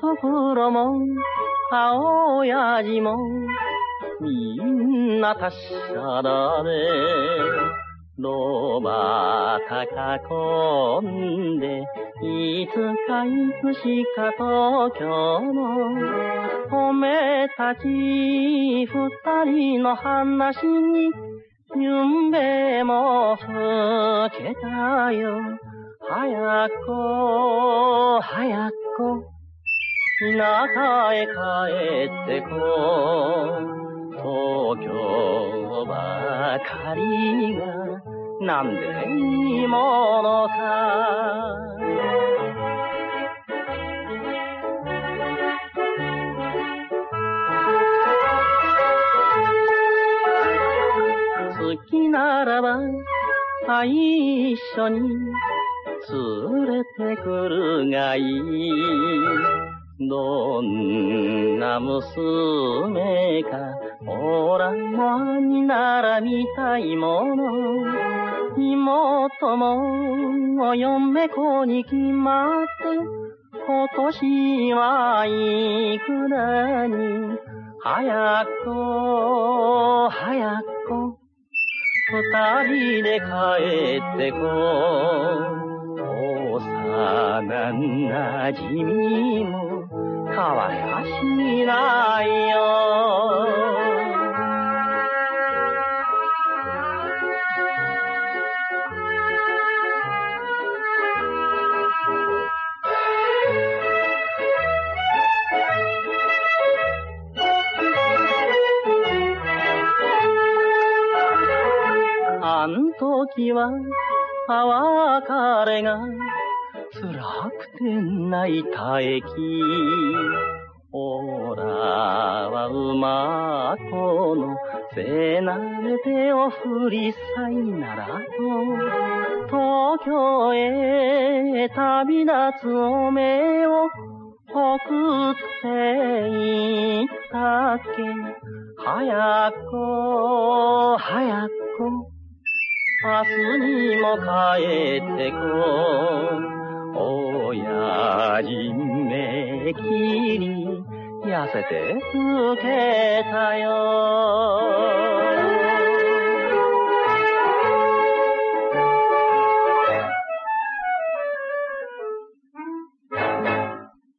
袋も、青親父も、みんな達者だね。ロバ高んで、いつかいつしか東京の、おめたち二人の話に、夢も更けたよ。早く、早く。田舎へ帰ってこ東京ばかりがなんでいいものか。好きならば一緒に連れてくるがいい。どんな娘か、おらもになら見たいもの。妹もお嫁子に決まって、今年はいくらに、早く、早く、二人で帰ってこ幼なじみもかわやしないよ。あん時は、別れが辛くて泣いた駅。おらは馬子の背なれ手を振りさいならと、東京へ旅立つおめを送って行ったっけ。早く、早く、明日にも帰ってこ親父めきに痩せてつけたよ。